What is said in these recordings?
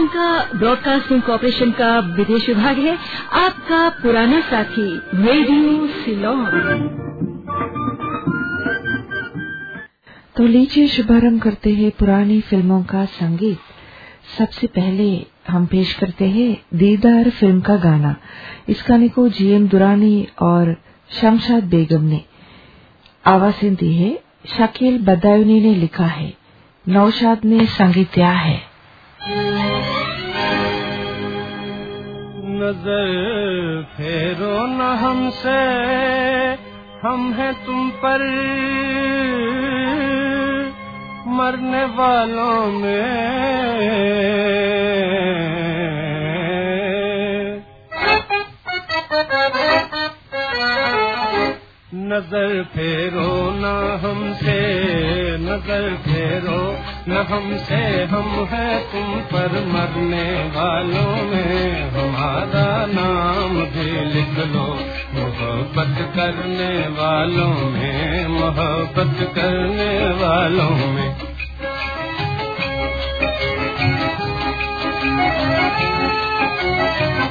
Sri Lanka broadcasting corporation का विदेश विभाग है। आपका पुराना साथी, रेडियो सिलोन। तो लीजिए, शुभारंभ करते हैं पुरानी फ़िल्मों का संगीत। सबसे पहले हम पेश करते हैं दीदार फ़िल्म का गाना। इस गाने को जीएम दुरानी और शमशाद बेगम ने आवाज़ें दी है। शकील बदायूनी ने लिखा है, नौशाद ने संगीत दिया है। नज़र फेरो न हमसे, हम हैं तुम पर। मरने वालों में। नज़र फेरो न हमसे, नज़र फेरो न हमसे हम है तुम पर मरने वालों में। हमारा नाम भी लिख लो, मोहब्बत करने वालों में, मोहब्बत करने वालों में। शोखियों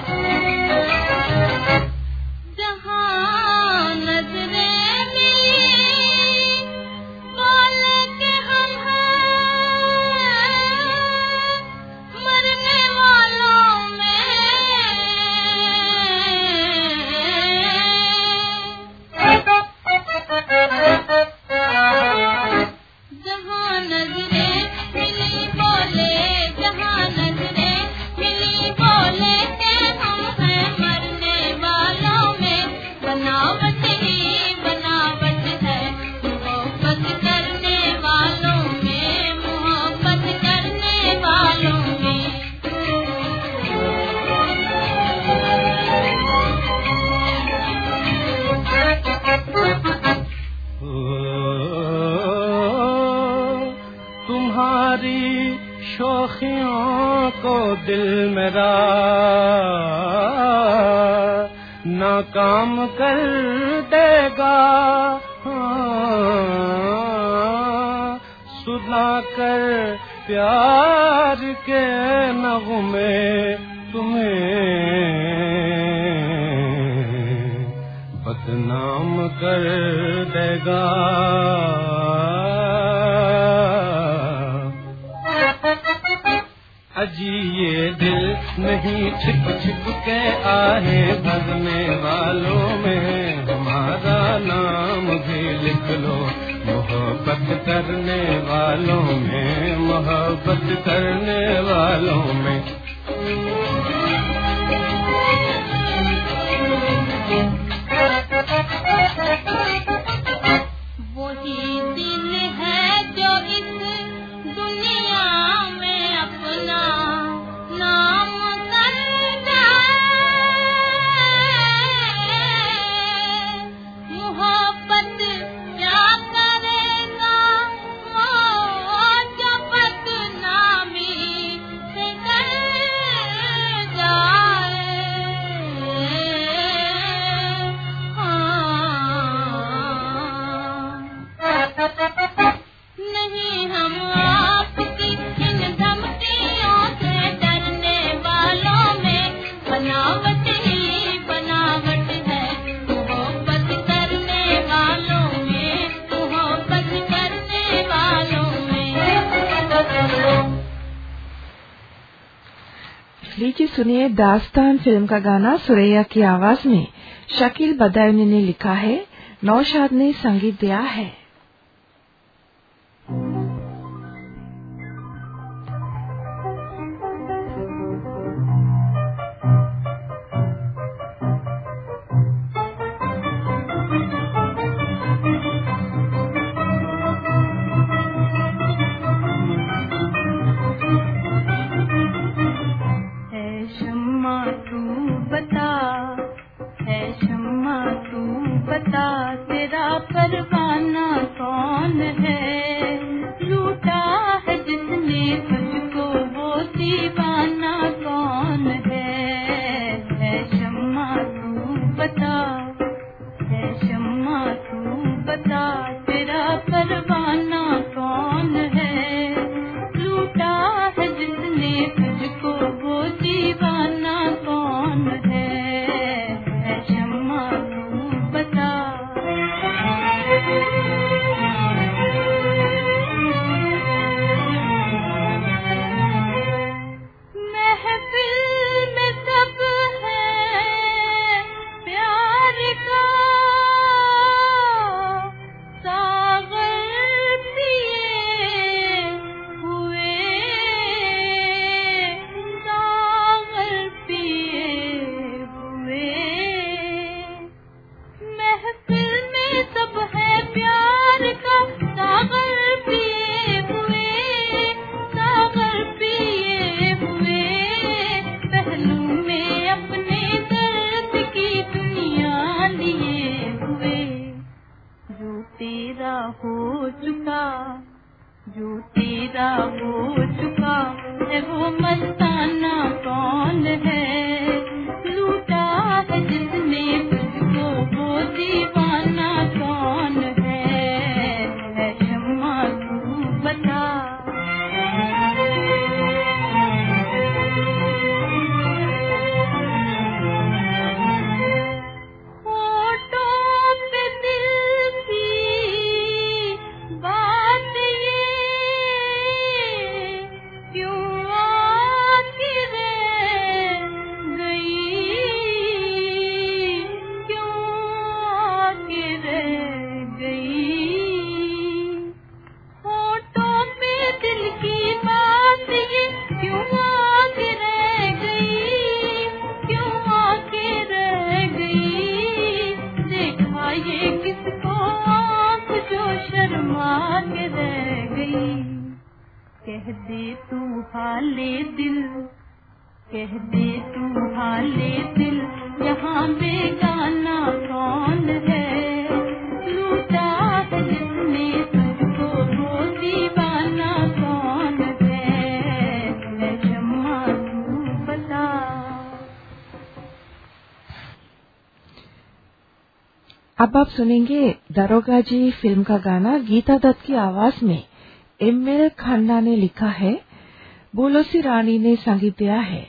मेरा नाकाम कर देगा। सुना कर प्यार के नगमे तुम्हें बदनाम कर देगा। अजी ये दिल नहीं छिप छिप के आए भरने वालों में। हमारा नाम भी लिख लो, मोहब्बत करने वालों में, मोहब्बत करने वालों में। लीजिए सुनिए दास्तान फ़िल्म का गाना सुरैया की आवाज़ में शकील बदायनी ने लिखा है नौशाद ने संगीत दिया है अब आप सुनेंगे दरोगा जी फ़िल्म का गाना गीता दत्त की आवाज़ में। एम. एल खन्ना ने लिखा है बोलोसी रानी ने संगीत दिया है।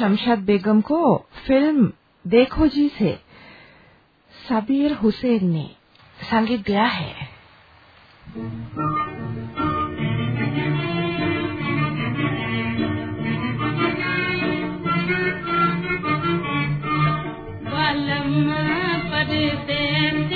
शमशाद बेगम को फ़िल्म देखो जी से सबीर हुसैन ने संगीत दिया है। साजन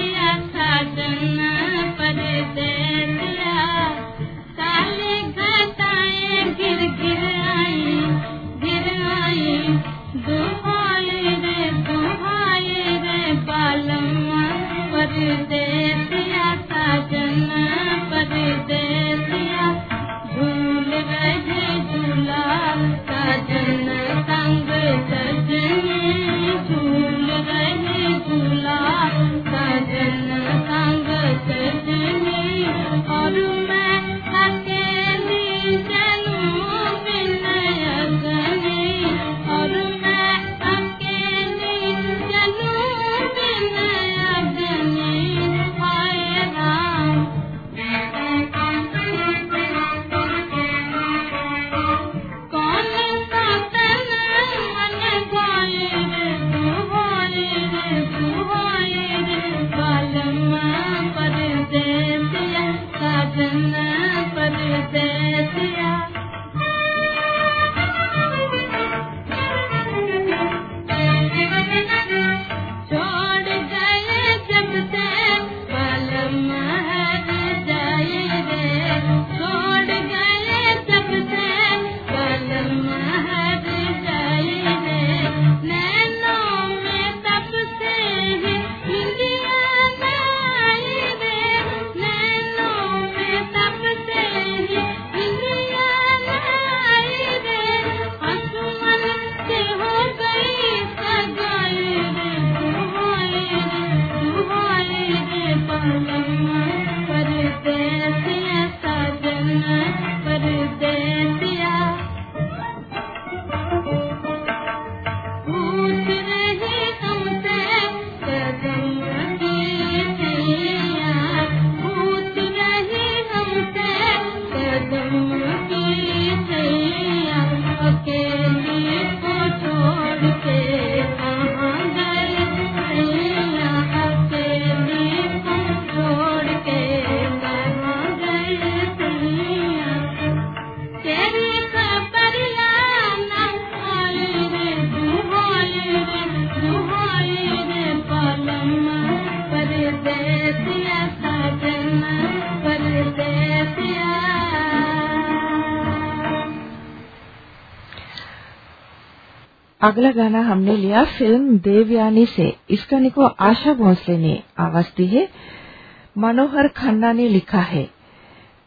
अगला गाना हमने लिया फ़िल्म देवयानी से। इसका निको आशा भोसले ने आवाज़ दी है। मनोहर खन्ना ने लिखा है।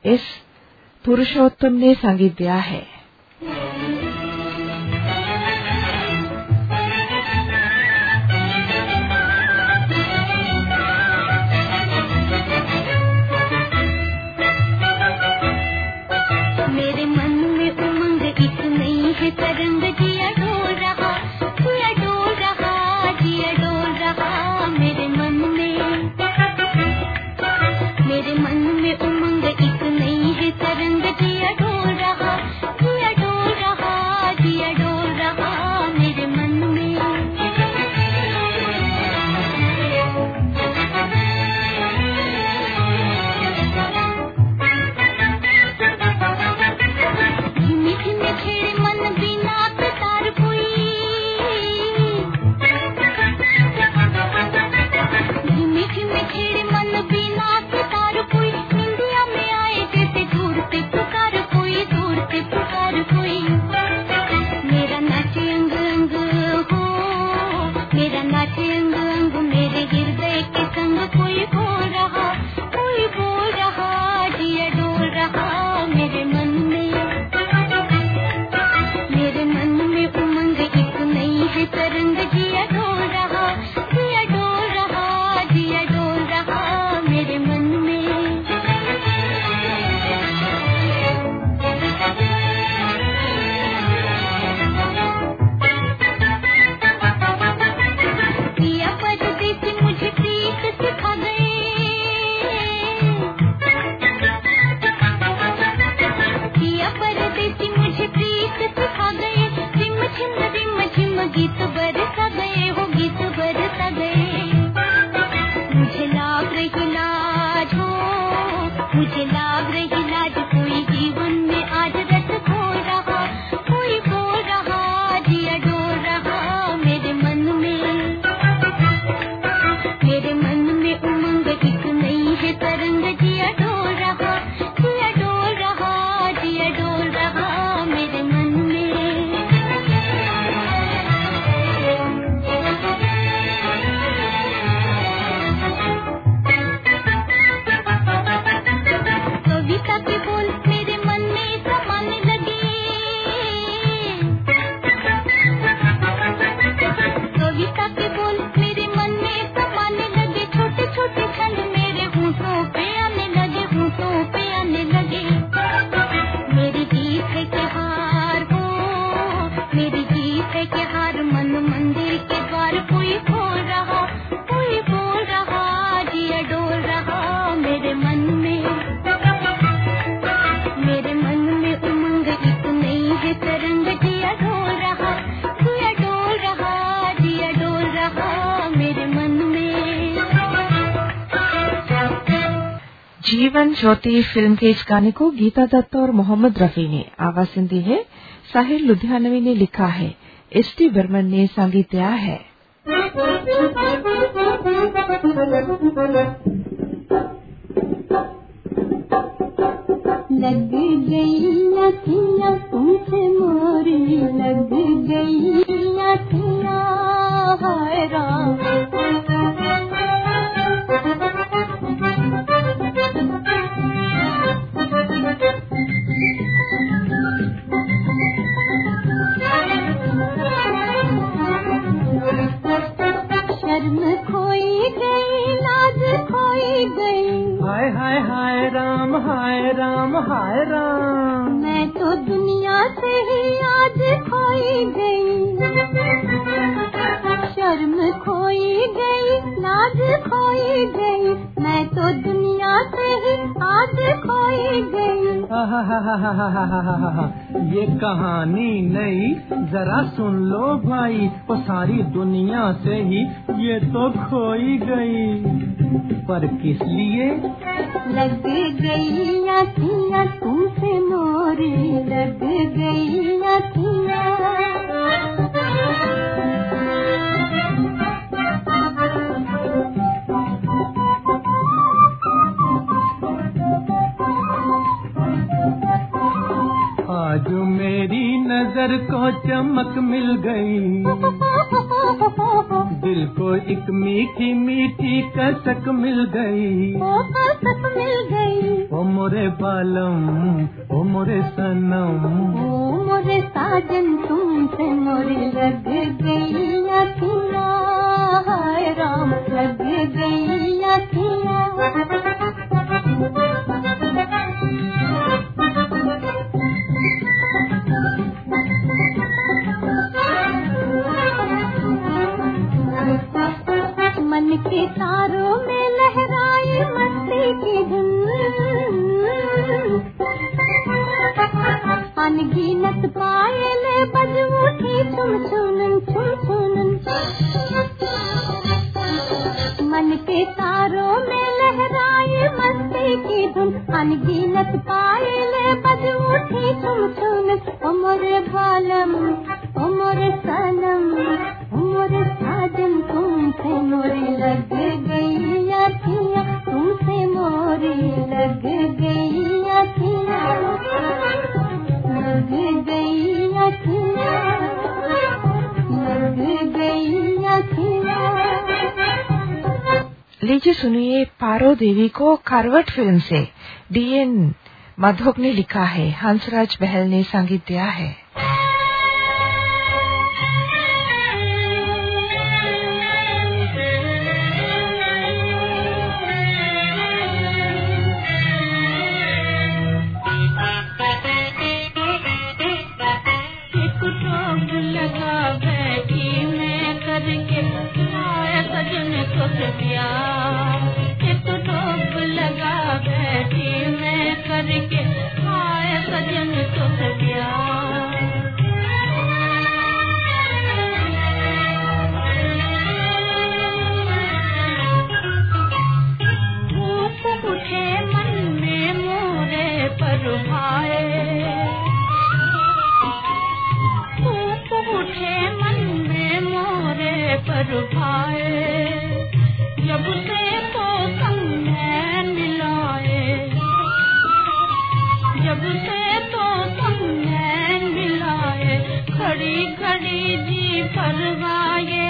इस पुरुषोत्तम ने संगीत दिया है। जीवन ज्योति फ़िल्म के इस गाने को गीता दत्त और मोहम्मद रफी ने आवाज़ दी है। साहिर लुधियानवी ने लिखा है। एस टी बर्मन ने संगीत दिया है। लग गई नथिया तुमसे मोरी, लग गई राम। शर्म खोई गई लाज खोई गई। हाय हाय हाय राम हाय राम हाय राम। मैं तो दुनिया से ही आज खोई गई। शर्म खोई गई लाज खोई गई। मैं तो दुनिया से ही आज खोई गई। ये कहानी नई जरा सुन लो भाई। वो सारी दुनिया से ही ये तो खोई गई। पर किस लिए? लग गई अखियाँ तुमसे मोरी लग गई अखियाँ आज मेरी नज़र को चमक मिल गई। दिल को एक मीठी मीठी कसक मिल गई। कसक मिल गई। ओ मोरे बालम ओ मोरे सनम। ओ मोरे साजन तुमसे मोरी लग गई अखियाँ। हाय राम लग गई अखियाँ। मन के तारों में लहराए मस्ती की धुन। अनगिनत पायले बज उठी छुम छुनन छुम छुनन मन के तारों में लहराए मस्ती की धुन। अनगिनत पायले बज उठी छुम छुनन उमर बालम, उमर लीजिए सुनिए पारो देवी को करवट फ़िल्म से। डीएन मधोक ने लिखा है, हंसराज बहल ने संगीत दिया है। खड़ी खड़ी जी परवाए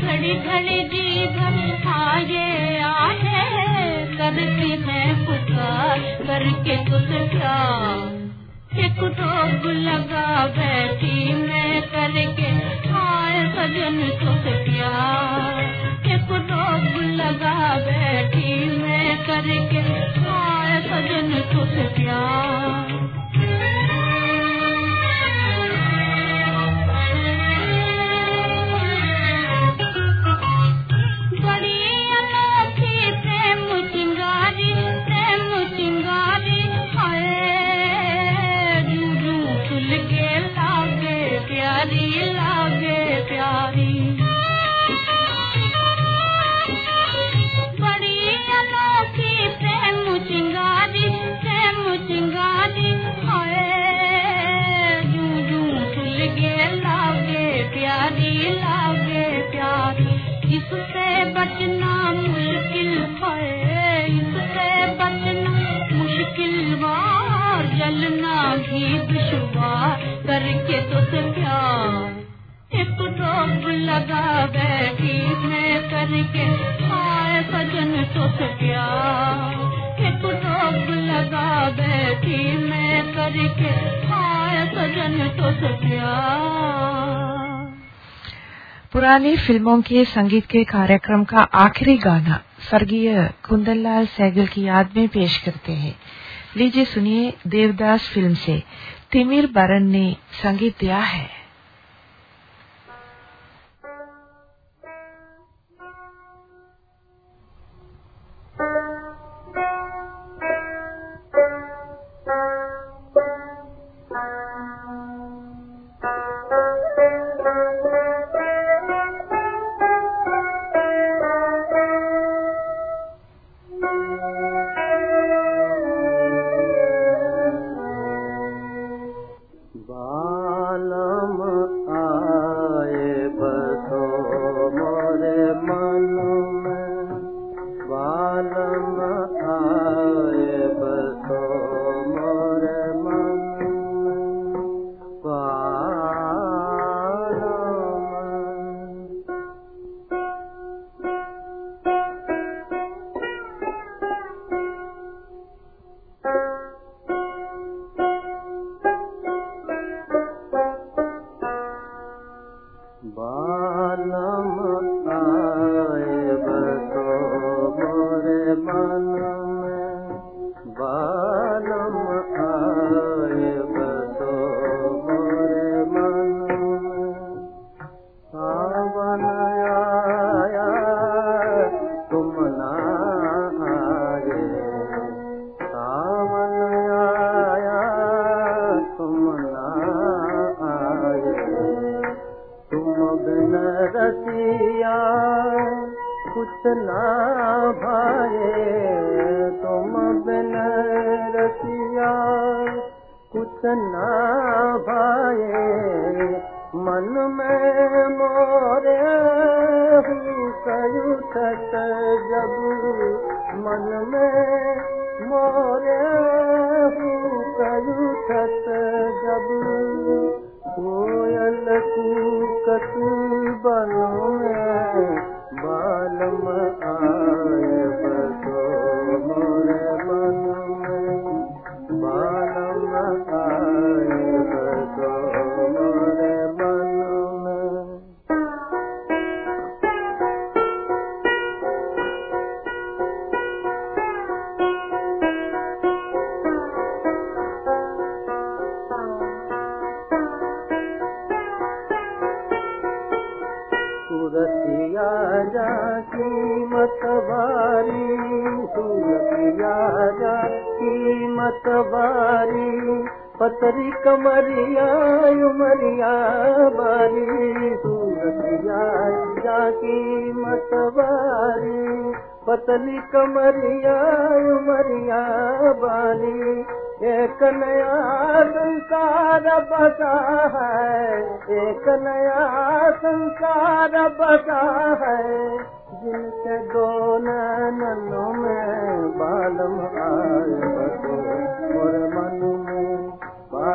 खड़ी खड़ी जी भरवाए आहे करती मैं पुकार, करके कुछ प्यार एक टोक लगा बैठी मैं करके आए सजन तुझ प्यार एक टोक लगा बैठी मैं करके आए सजन तुझ प्यार लगा बैठी मैं करके। आए सजन तो से प्यार एक लगा बैठी मैं करके। आए सजन प्यार पुरानी फ़िल्मों के संगीत के कार्यक्रम का आखिरी गाना स्वर्गीय कुंदनलाल सैगल की याद में पेश करते हैं। लीजिए सुनिए देवदास फ़िल्म से, तिमिर बरन ने संगीत दिया है। कुछ ना भाए तुम बिन रसिया। कुछ ना भाए मन में मोरे कयुठत जब मन में मोरे कयुठत जब कोयल कूकत बनो में पतरी कमरिया, उमरिया, बारी। सूरतिया जा कीमत वारी पतली कमरिया, उमरिया, बारी। एक नया संसार बसा है। एक नया संसार बसा है। जिनके दो में बालम आए बसो मोर मन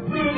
Move